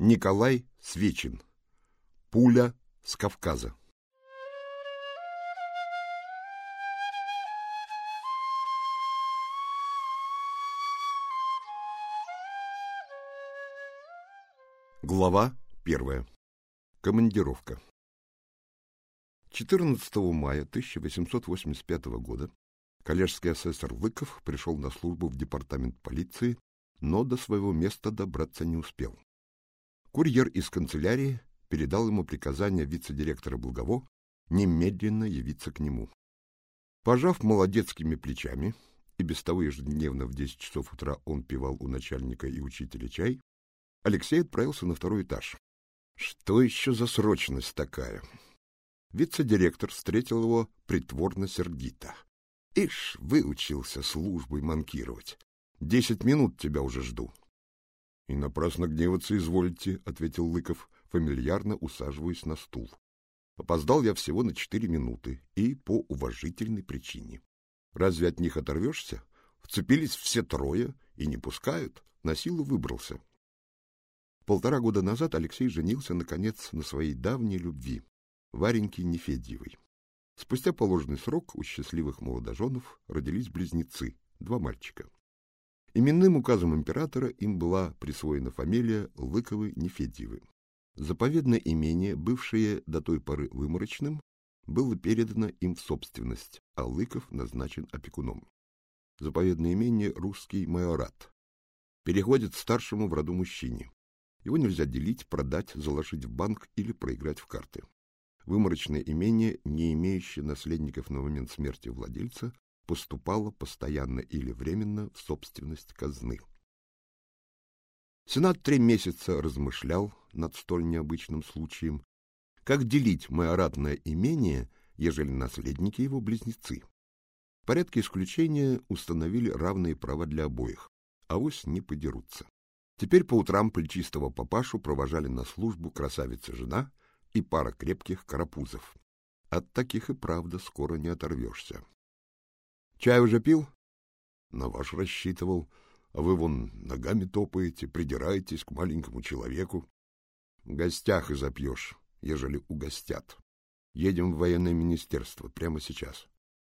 Николай Свечин. Пуля с Кавказа. Глава первая. Командировка. 14 мая 1885 года коллежский асессор Лыков пришел на службу в департамент полиции, но до своего места добраться не успел. Курьер из канцелярии передал ему приказание вице-директора Благово немедленно явиться к нему. Пожав молодецкими плечами, и без того ежедневно в 10 часов утра он пивал у начальника и учителя чай, Алексей отправился на второй этаж. Что еще за срочность такая? Вице-директор встретил его притворно сердито. Ишь, выучился службой манкировать. Десять минут тебя уже жду. — И напрасно гневаться изволите, — ответил Лыков, фамильярно усаживаясь на стул. Опоздал я всего на четыре минуты и по уважительной причине. Разве от них оторвешься? Вцепились все трое и не пускают. На силу выбрался. Полтора года назад Алексей женился, наконец, на своей давней любви, Вареньке Нефедьевой. Спустя положенный срок у счастливых молодоженов родились близнецы, два мальчика. Именным указом императора им была присвоена фамилия Лыковы-Нефедьевы. Заповедное имение, бывшее до той поры выморочным, было передано им в собственность, а Лыков назначен опекуном. Заповедное имение — русский майорат. Переходит старшему в роду мужчине. Его нельзя делить, продать, заложить в банк или проиграть в карты. Выморочное имение, не имеющее наследников на момент смерти владельца, поступало постоянно или временно в собственность казны. Сенат три месяца размышлял над столь необычным случаем, как делить майоратное имение, ежели наследники его близнецы. В порядке исключения установили равные права для обоих, а вось не подерутся. Теперь по утрам плечистого папашу провожали на службу красавица-жена и пара крепких карапузов. От таких и правда скоро не оторвешься. — Чай уже пил? — На ваш рассчитывал. А вы вон ногами топаете, придираетесь к маленькому человеку. В гостях и запьешь, ежели угостят. Едем в военное министерство прямо сейчас.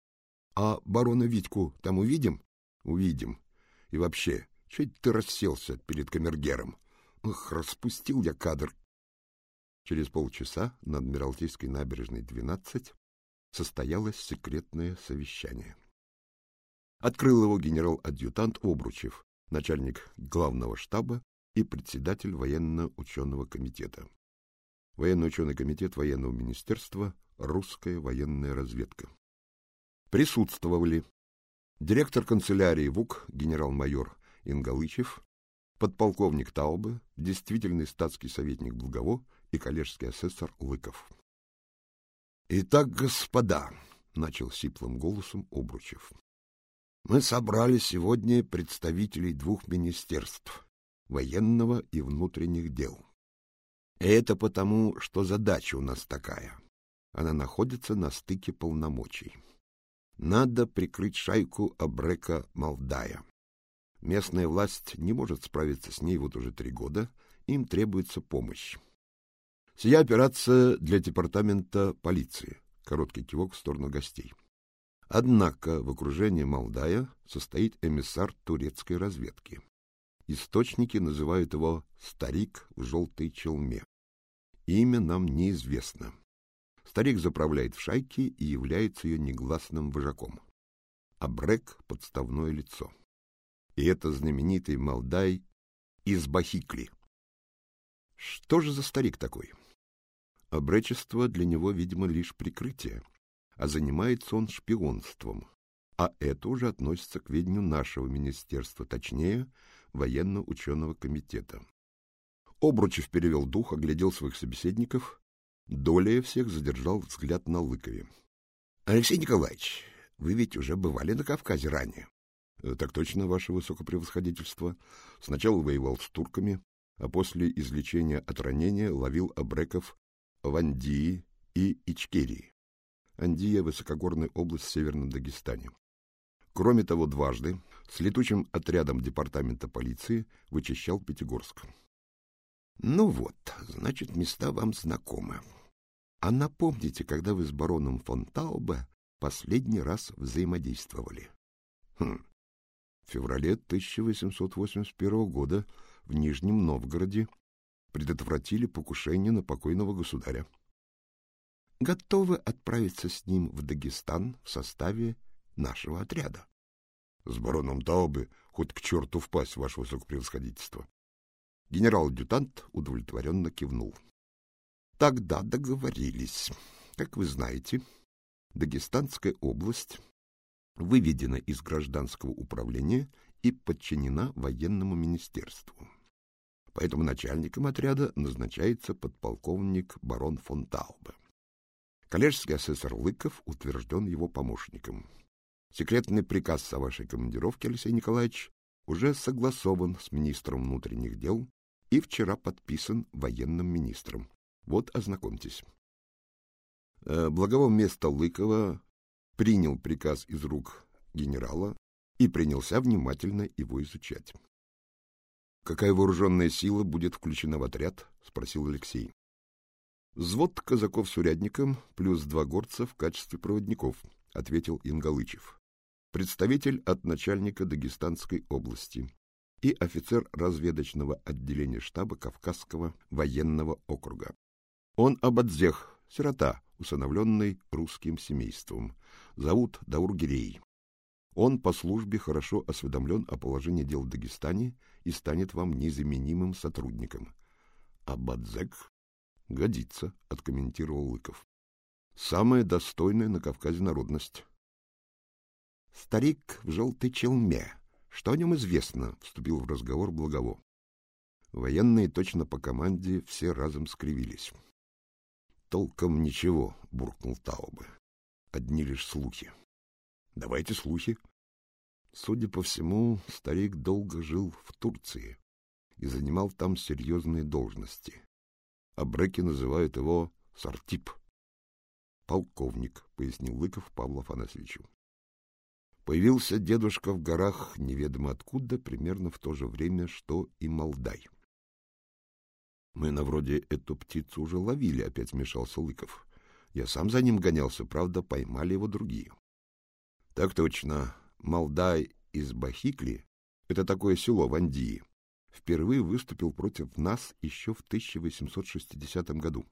— А барона Витьку там увидим? — Увидим. И вообще, Чуть ты расселся перед камергером. Ах, распустил я кадр. Через полчаса на Адмиралтейской набережной 12 состоялось секретное совещание. Открыл его генерал-адъютант Обручев, начальник главного штаба и председатель военно-ученого комитета. Военно-ученый комитет военного министерства, русская военная разведка. Присутствовали директор канцелярии ВУК генерал-майор Ингалычев, подполковник Таубе, действительный статский советник Благово и коллежский асессор Лыков. — Итак, господа, — начал сиплым голосом Обручев, — мы собрали сегодня представителей двух министерств — военного и внутренних дел. И это потому, что задача у нас такая. Она находится на стыке полномочий. Надо прикрыть шайку Абрека Малдая. Местная власть не может справиться с ней вот уже три года, им требуется помощь. Сия операция для департамента полиции. Короткий кивок в сторону гостей. Однако в окружении Молдая состоит эмиссар турецкой разведки. Источники называют его «старик в желтой челме». Имя нам неизвестно. Старик заправляет в шайке и является ее негласным вожаком. А Брек — подставное лицо и это знаменитый Малдай из Бахикли. Что же за старик такой? Обречество для него, видимо, лишь прикрытие, а занимается он шпионством, а это уже относится к ведению нашего министерства, точнее, военно-ученого комитета. Обручев перевел дух, оглядел своих собеседников, долей всех задержал взгляд на Лыкове. — Алексей Николаевич, вы ведь уже бывали на Кавказе ранее. Э, — Так точно, ваше высокопревосходительство. Сначала воевал с турками, а после излечения от ранения ловил абреков в Андии и Ичкерии. Андия — высокогорная область в Северном Дагестане. Кроме того, дважды с летучим отрядом департамента полиции вычищал Пятигорск. Ну вот, значит, места вам знакомы. А напомните, когда вы с бароном фон Таубе последний раз взаимодействовали? Хм. В феврале 1881 года в Нижнем Новгороде предотвратили покушение на покойного государя. Готовы отправиться с ним в Дагестан в составе нашего отряда. С бароном Таубе хоть к черту впасть, ваше высокопревосходительство. Генерал-адъютант удовлетворенно кивнул. Тогда договорились. Как вы знаете, Дагестанская область выведена из гражданского управления и подчинена военному министерству. Поэтому начальником отряда назначается подполковник барон фон Таубе. Коллежский асессор Лыков утвержден его помощником. Секретный приказ о вашей командировке, Алексей Николаевич, уже согласован с министром внутренних дел и вчера подписан военным министром. Вот, ознакомьтесь. Э, Благово место Лыкова принял приказ из рук генерала и принялся внимательно его изучать. «Какая вооруженная сила будет включена в отряд?» — спросил Алексей. «Взвод казаков с урядником плюс два горца в качестве проводников», — ответил Ингалычев представитель от начальника Дагестанской области и офицер разведочного отделения штаба Кавказского военного округа. Он Абадзех, сирота, усыновленный русским семейством. Зовут Даургирей. Он по службе хорошо осведомлен о положении дел в Дагестане и станет вам незаменимым сотрудником. Абадзек годится, откомментировал Лыков. Самая достойная на Кавказе народность. Старик в желтой челме. Что о нем известно? Вступил в разговор Благово. Военные точно по команде все разом скривились. Толком ничего, буркнул Таубе. Одни лишь слухи. Давайте слухи. Судя по всему, старик долго жил в Турции и занимал там серьезные должности. А бреки называют его Сартип. Полковник, пояснил Лыков Павлу Афанасьевичу. Появился дедушка в горах неведомо откуда, примерно в то же время, что и Молдай. Мы на вроде эту птицу уже ловили, опять вмешался Лыков. Я сам за ним гонялся, правда, поймали его другие. Так точно, Молдай из Бахикли, это такое село в Андии, впервые выступил против нас еще в 1860 году,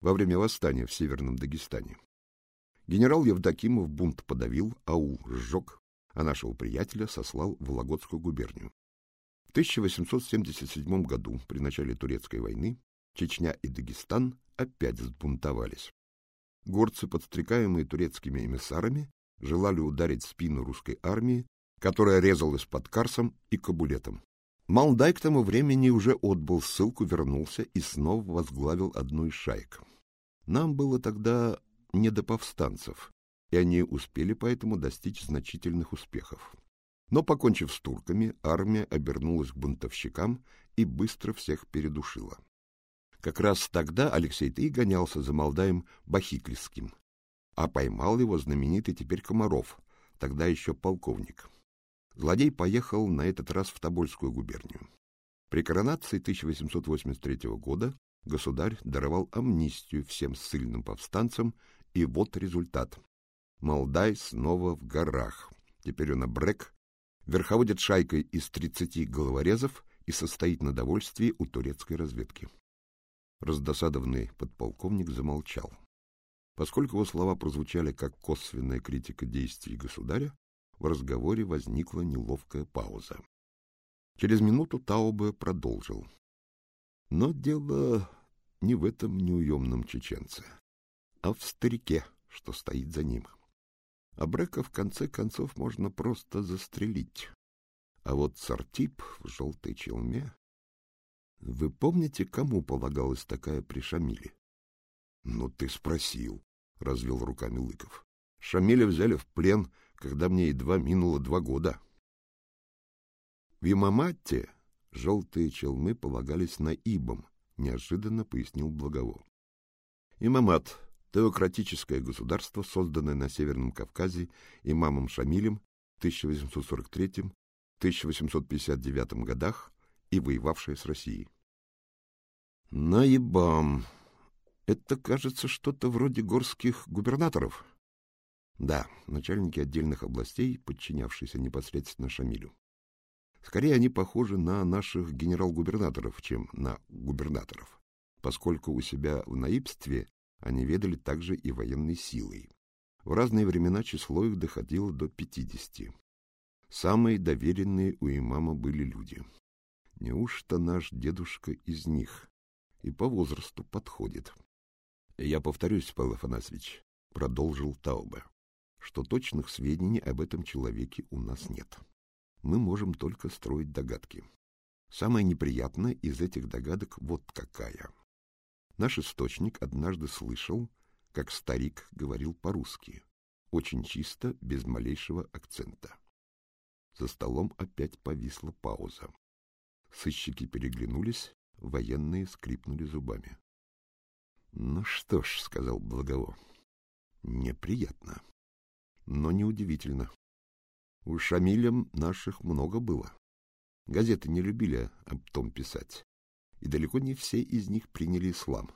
во время восстания в Северном Дагестане. Генерал Евдокимов бунт подавил, аул сжег, а нашего приятеля сослал в Вологодскую губернию. В 1877 году, при начале Турецкой войны, Чечня и Дагестан опять сбунтовались. Горцы, подстрекаемые турецкими эмиссарами, желали ударить спину русской армии, которая резалась под Карсом и Кабулетом. Малдай к тому времени уже отбыл ссылку, вернулся и снова возглавил одну из шаек. Нам было тогда не до повстанцев, и они успели поэтому достичь значительных успехов. Но, покончив с турками, армия обернулась к бунтовщикам и быстро всех передушила. Как раз тогда Алексей-то и гонялся за Молдаем Бахиклисским, а поймал его знаменитый теперь Комаров, тогда еще полковник. Злодей поехал на этот раз в Тобольскую губернию. При коронации 1883 года государь даровал амнистию всем ссыльным повстанцам и вот результат. Молдай снова в горах. Теперь он обрек, верховодит шайкой из тридцати головорезов и состоит на довольствии у турецкой разведки. Раздосадованный подполковник замолчал. Поскольку его слова прозвучали как косвенная критика действий государя, в разговоре возникла неловкая пауза. Через минуту Таубе продолжил. Но дело не в этом неуемном чеченце а в старике, что стоит за ним. А Брека в конце концов можно просто застрелить. А вот Сартип в желтой челме... Вы помните, кому полагалась такая при Шамиле? — Ну, ты спросил, — развел руками Лыков. — Шамиля взяли в плен, когда мне едва минуло два года. В Имаматте желтые челмы полагались на Ибом, — неожиданно пояснил Благово. Имамат Теократическое государство, созданное на Северном Кавказе имамом Шамилем в 1843-1859 годах и воевавшее с Россией. Наебам. Это, кажется, что-то вроде горских губернаторов. Да, начальники отдельных областей, подчинявшиеся непосредственно Шамилю. Скорее, они похожи на наших генерал-губернаторов, чем на губернаторов, поскольку у себя в наибстве они ведали также и военной силой. В разные времена число их доходило до пятидесяти. Самые доверенные у имама были люди. Неужто наш дедушка из них? И по возрасту подходит. Я повторюсь, Павел Афанасьевич, продолжил Таубе, что точных сведений об этом человеке у нас нет. Мы можем только строить догадки. Самое неприятное из этих догадок вот какая. Наш источник однажды слышал, как старик говорил по-русски, очень чисто, без малейшего акцента. За столом опять повисла пауза. Сыщики переглянулись, военные скрипнули зубами. — Ну что ж, — сказал Благово, — неприятно, но неудивительно. У Шамиля наших много было. Газеты не любили об том писать, и далеко не все из них приняли ислам.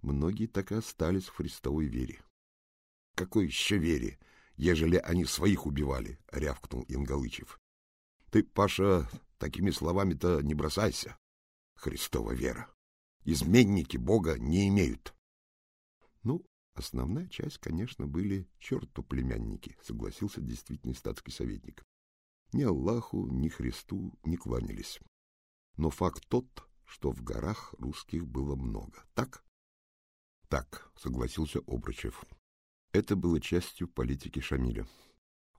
Многие так и остались в Христовой вере. — Какой еще вере, ежели они своих убивали? — рявкнул Ингалычев. — Ты, Паша, такими словами-то не бросайся. Христова вера. Изменники Бога не имеют. Ну, основная часть, конечно, были черту племянники, согласился действительный статский советник. Ни Аллаху, ни Христу не кланялись. Но факт тот, что в горах русских было много. Так? Так, согласился Обручев. Это было частью политики Шамиля.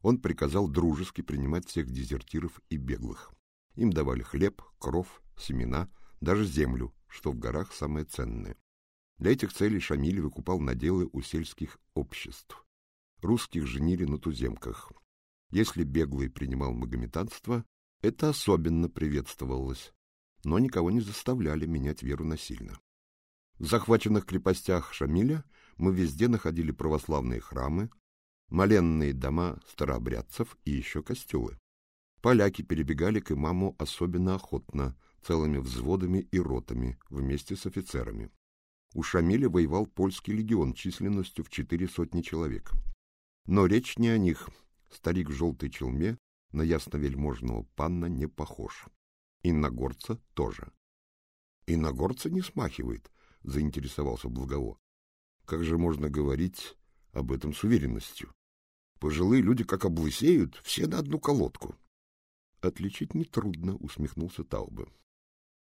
Он приказал дружески принимать всех дезертиров и беглых. Им давали хлеб, кров, семена, даже землю, что в горах самое ценное. Для этих целей Шамиль выкупал наделы у сельских обществ. Русских женили на туземках. Если беглый принимал магометанство, это особенно приветствовалось, но никого не заставляли менять веру насильно. В захваченных крепостях Шамиля мы везде находили православные храмы, моленные дома старообрядцев и еще костелы. Поляки перебегали к имаму особенно охотно, целыми взводами и ротами, вместе с офицерами. У Шамиля воевал польский легион численностью в четыре сотни человек. Но речь не о них. Старик в желтой челме на ясновельможного панна не похож. И на горца тоже. И на горца не смахивает, заинтересовался Благово. Как же можно говорить об этом с уверенностью? Пожилые люди как облысеют, все на одну колодку. Отличить нетрудно, усмехнулся Таубе.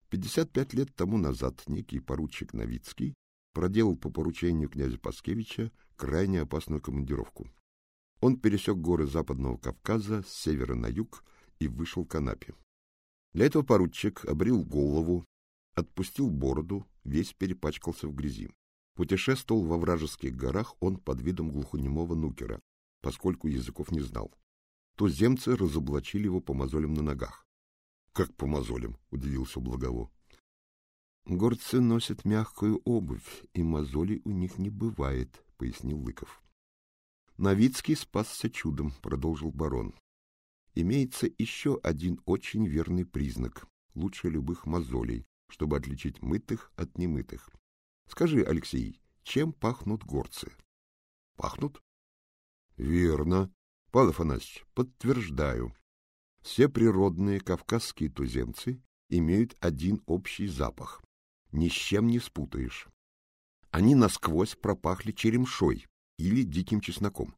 Пятьдесят пять лет тому назад некий поручик Новицкий проделал по поручению князя Паскевича крайне опасную командировку. Он пересек горы Западного Кавказа с севера на юг и вышел к Анапе. Для этого поручик обрил голову, отпустил бороду, весь перепачкался в грязи. Путешествовал во вражеских горах он под видом глухонемого нукера, поскольку языков не знал. Туземцы разоблачили его по мозолям на ногах. Как по мозолям? удивился Благово. Горцы носят мягкую обувь, и мозолей у них не бывает, пояснил Лыков. Новицкий спасся чудом, продолжил барон. Имеется еще один очень верный признак, лучше любых мозолей, чтобы отличить мытых от немытых. Скажи, Алексей, чем пахнут горцы? Пахнут? Верно. Павел Афанасьевич, подтверждаю. Все природные кавказские туземцы имеют один общий запах. Ни с чем не спутаешь. Они насквозь пропахли черемшой или диким чесноком.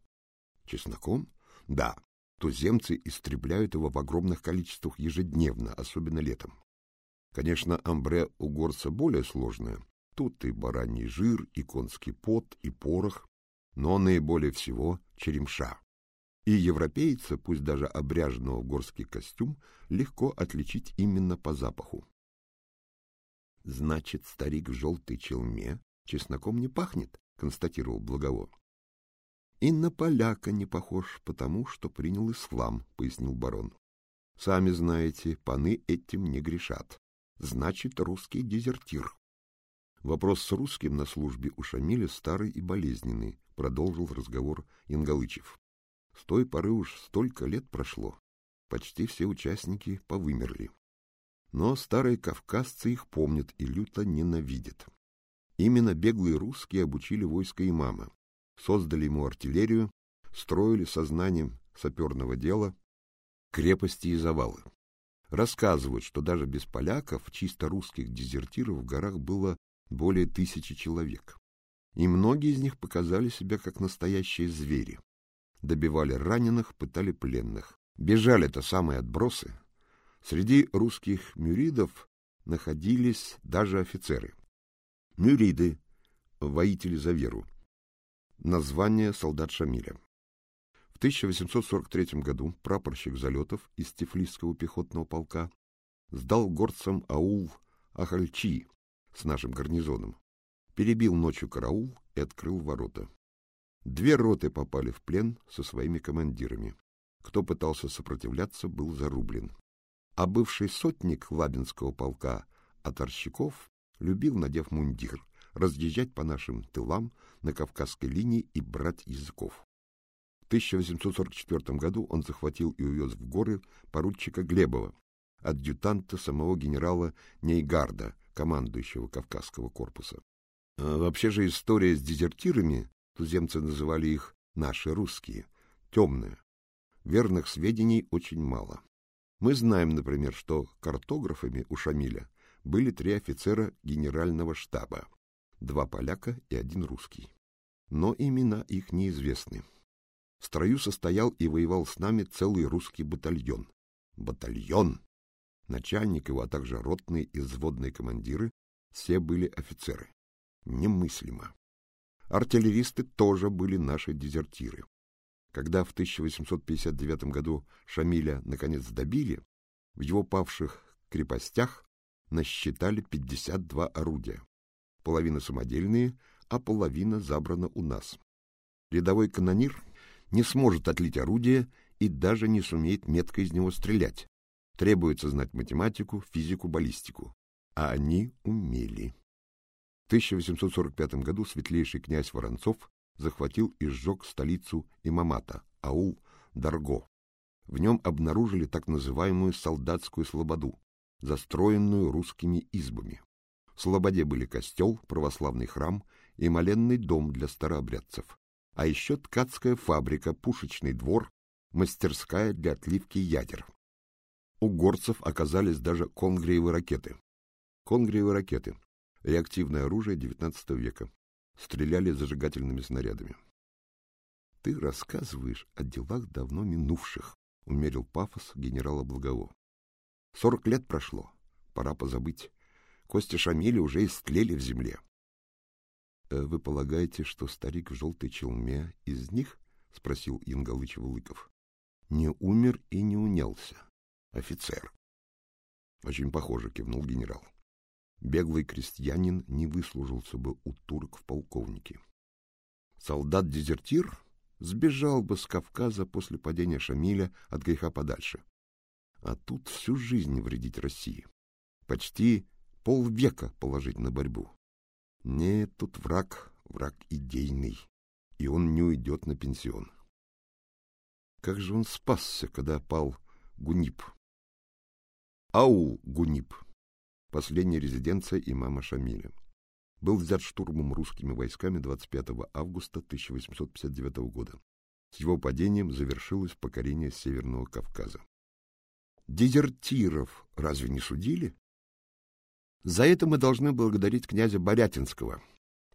Чесноком? Да. Туземцы истребляют его в огромных количествах ежедневно, особенно летом. Конечно, амбре у горца более сложное. Тут и бараний жир, и конский пот, и порох, но наиболее всего черемша. И европейца, пусть даже обряженного в горский костюм, легко отличить именно по запаху. Значит, старик в желтой челме чесноком не пахнет, констатировал Благово. И на поляка не похож, потому что принял ислам, пояснил барон. Сами знаете, паны этим не грешат. Значит, русский дезертир. Вопрос с русским на службе у Шамиля старый и болезненный, продолжил разговор Ингалычев. С той поры уж столько лет прошло. Почти все участники повымерли. Но старые кавказцы их помнят и люто ненавидят. Именно беглые русские обучили войско имама, создали ему артиллерию, строили сознанием саперного дела крепости и завалы. Рассказывают, что даже без поляков чисто русских дезертиров в горах было более тысячи человек. И многие из них показали себя как настоящие звери. Добивали раненых, пытали пленных. Бежали-то самые отбросы. Среди русских мюридов находились даже офицеры. Мюриды, воители за веру. Название солдат Шамиля. В 1843 году прапорщик Залетов из Тифлисского пехотного полка сдал горцам аул Ахальчи с нашим гарнизоном, перебил ночью караул и открыл ворота. Две роты попали в плен со своими командирами. Кто пытался сопротивляться, был зарублен. А бывший сотник Лабинского полка Атарщиков любил, надев мундир, разъезжать по нашим тылам на Кавказской линии и брать языков. В 1844 году он захватил и увез в горы поручика Глебова, адъютанта самого генерала Нейгарда, командующего Кавказского корпуса. А вообще же история с дезертирами, туземцы называли их «наши русские», темная. Верных сведений очень мало. Мы знаем, например, что картографами у Шамиля были три офицера генерального штаба, два поляка и один русский. Но имена их неизвестны. В строю состоял и воевал с нами целый русский батальон. Батальон! Начальник его, а также ротные и взводные командиры все были офицеры. Немыслимо. Артиллеристы тоже были наши дезертиры. Когда в 1859 году Шамиля наконец добили, в его павших крепостях насчитали 52 орудия. Половина самодельные, а половина забрана у нас. Рядовой канонир не сможет отлить орудие и даже не сумеет метко из него стрелять. Требуется знать математику, физику, баллистику. А они умели. В 1845 году светлейший князь Воронцов захватил и сжег столицу Имамата, аул Дарго. В нем обнаружили так называемую солдатскую слободу, застроенную русскими избами. В слободе были костел, православный храм и моленный дом для старообрядцев, а еще ткацкая фабрика, пушечный двор, мастерская для отливки ядер. У горцев оказались даже конгриевые ракеты. Конгриевые ракеты — реактивное оружие XIX века. Стреляли зажигательными снарядами. — Ты рассказываешь о делах давно минувших, — умерил пафос генерала Благово. Сорок лет прошло. Пора позабыть. Кости Шамиля уже истлели в земле. «Э, — Вы полагаете, что старик в желтой челме из них? — спросил Янгалыч Вылыков. — Не умер и не унялся. Офицер. — Очень похоже, — кивнул генерал. Беглый крестьянин не выслужился бы у турок в полковнике. Солдат-дезертир сбежал бы с Кавказа после падения Шамиля от греха подальше. А тут всю жизнь вредить России. Почти полвека положить на борьбу. Нет, тут враг, враг идейный, и он не уйдет на пенсион. Как же он спасся, когда пал Гунип? Аул Гунип, последняя резиденция имама Шамиля. Был взят штурмом русскими войсками 25 августа 1859 года. С его падением завершилось покорение Северного Кавказа. Дезертиров разве не судили? За это мы должны благодарить князя Борятинского.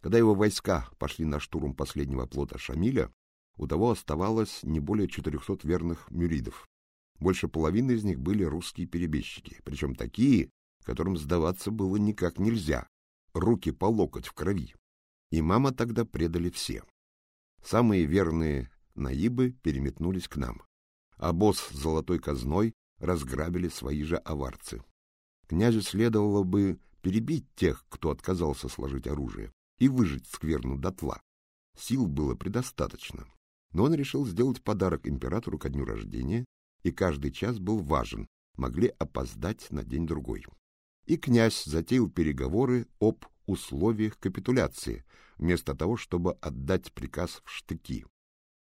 Когда его войска пошли на штурм последнего плота Шамиля, у того оставалось не более 400 верных мюридов. Больше половины из них были русские перебежчики, причем такие, которым сдаваться было никак нельзя, руки по локоть в крови. И мама тогда предали все. Самые верные наибы переметнулись к нам, а босс с золотой казной разграбили свои же аварцы. Князю следовало бы перебить тех, кто отказался сложить оружие, и выжить скверну дотла. Сил было предостаточно. Но он решил сделать подарок императору ко дню рождения, и каждый час был важен, могли опоздать на день-другой. И князь затеял переговоры об условиях капитуляции, вместо того, чтобы отдать приказ в штыки.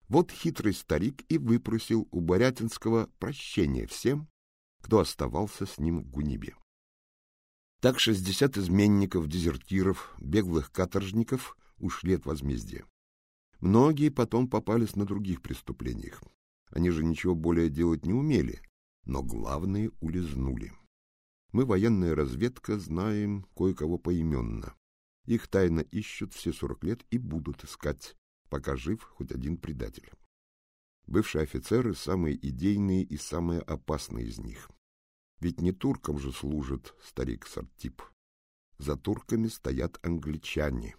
Вот хитрый старик и выпросил у Борятинского прощения всем, кто оставался с ним в Гунибе. Так шестьдесят изменников, дезертиров, беглых каторжников ушли от возмездия. Многие потом попались на других преступлениях. Они же ничего более делать не умели, но главные улизнули. Мы, военная разведка, знаем кое-кого поименно. Их тайно ищут все сорок лет и будут искать, пока жив хоть один предатель. Бывшие офицеры – самые идейные и самые опасные из них. Ведь не туркам же служит старик Сартип. За турками стоят англичане.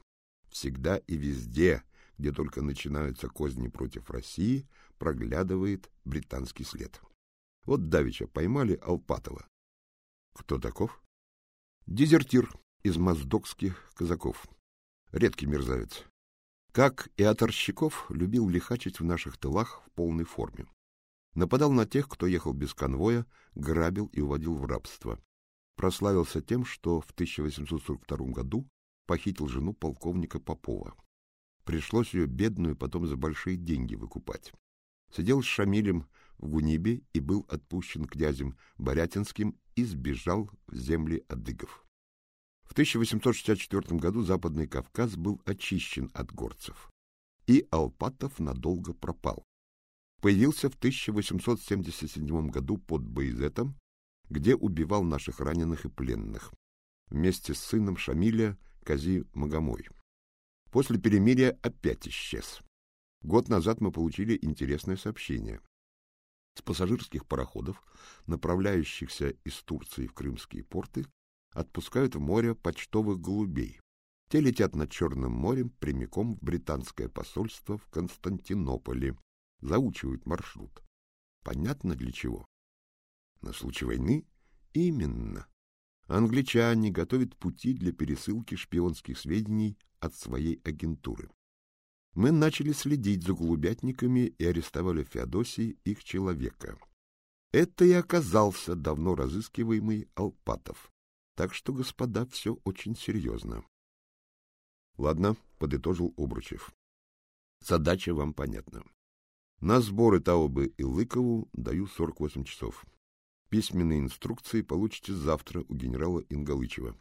Всегда и везде, где только начинаются козни против России, проглядывает британский след. Вот давеча поймали Алпатова. Кто таков? Дезертир из моздокских казаков. Редкий мерзавец. Как и Аторщиков, любил лихачить в наших тылах в полной форме. Нападал на тех, кто ехал без конвоя, грабил и уводил в рабство. Прославился тем, что в 1842 году похитил жену полковника Попова. Пришлось ее бедную потом за большие деньги выкупать. Сидел с Шамилем в Гунибе и был отпущен князем Борятинским и сбежал в земли адыгов. В 1864 году Западный Кавказ был очищен от горцев, и Алпатов надолго пропал появился в 1877 году под Байзетом, где убивал наших раненых и пленных, вместе с сыном Шамиля Кази Магомой. После перемирия опять исчез. Год назад мы получили интересное сообщение. С пассажирских пароходов, направляющихся из Турции в крымские порты, отпускают в море почтовых голубей. Те летят над Черным морем прямиком в британское посольство в Константинополе, заучивают маршрут. Понятно для чего? На случай войны? Именно. Англичане готовят пути для пересылки шпионских сведений от своей агентуры. Мы начали следить за голубятниками и арестовали Феодосии их человека. Это и оказался давно разыскиваемый Алпатов. Так что, господа, все очень серьезно. — Ладно, — подытожил Обручев. — Задача вам понятна. На сборы Таубы и Лыкову даю 48 часов. Письменные инструкции получите завтра у генерала Ингалычева.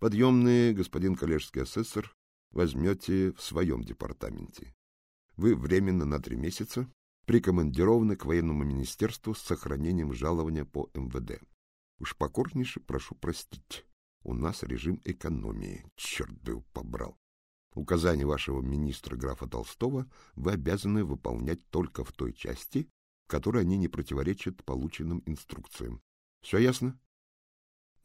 Подъемные, господин коллежский асессор, возьмете в своем департаменте. Вы временно на три месяца прикомандированы к военному министерству с сохранением жалования по МВД. Уж покорнейше прошу простить. У нас режим экономии. Черт бы его побрал. Указания вашего министра графа Толстого вы обязаны выполнять только в той части, в которой они не противоречат полученным инструкциям. Все ясно?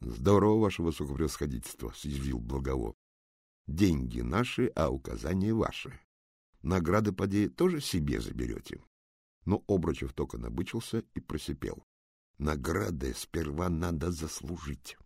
— Здорово, ваше высокопревосходительство, — съязвил Благово. — Деньги наши, а указания ваши. Награды, поди, тоже себе заберете. Но Обручев только набычился и просипел. Награды сперва надо заслужить.